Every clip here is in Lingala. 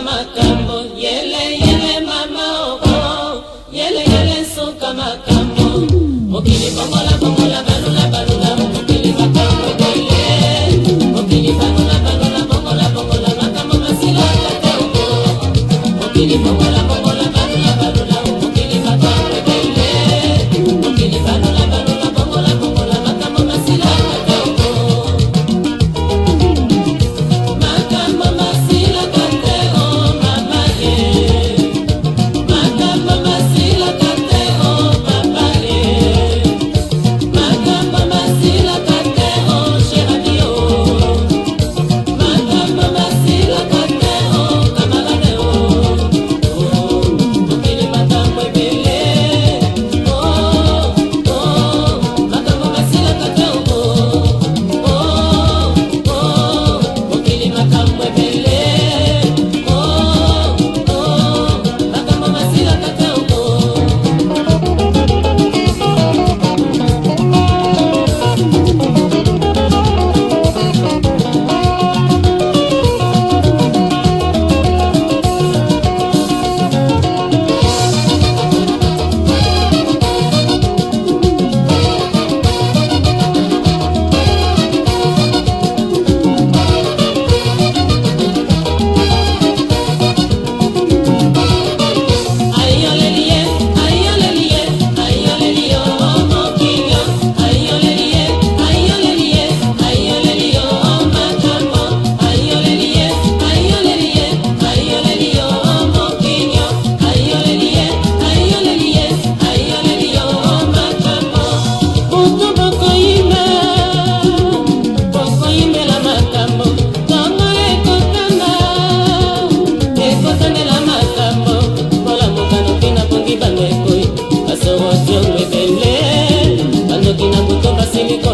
suka makambo yele yele mama oko oh, oh. yele yele suka makambo mokili bongola bongola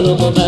করবো না